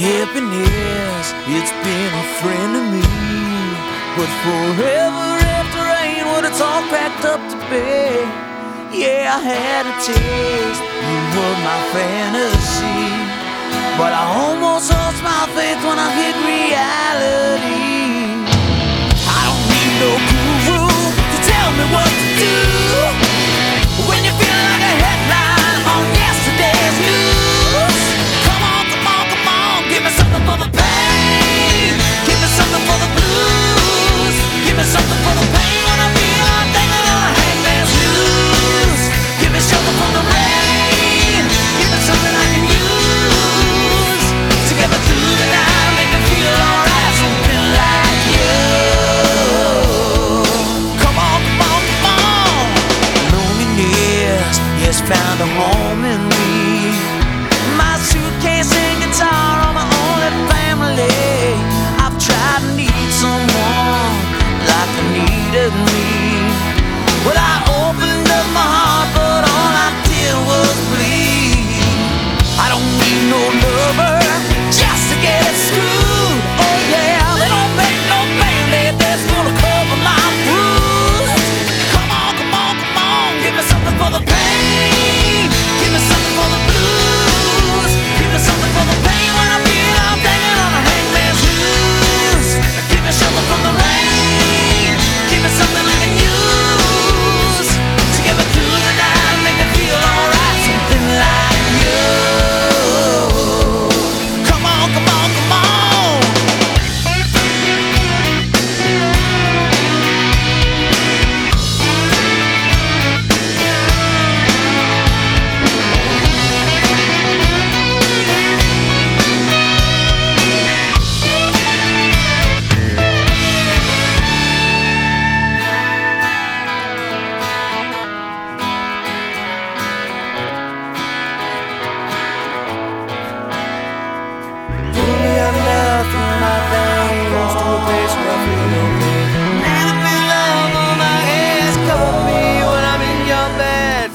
Happiness, it's been a friend to me. But forever after rain, when it's all packed up to bed, yeah, I had a taste. You were my fantasy. But I almost lost my faith when I hit reality. the home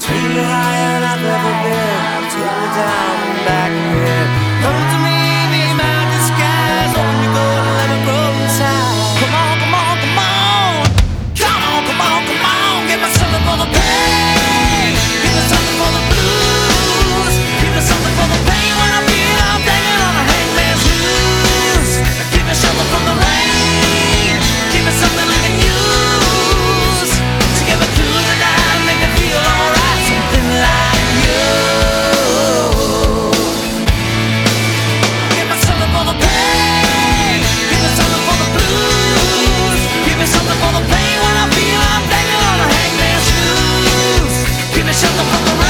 Take me higher than I've ever been. Take me down. shut the fuck around.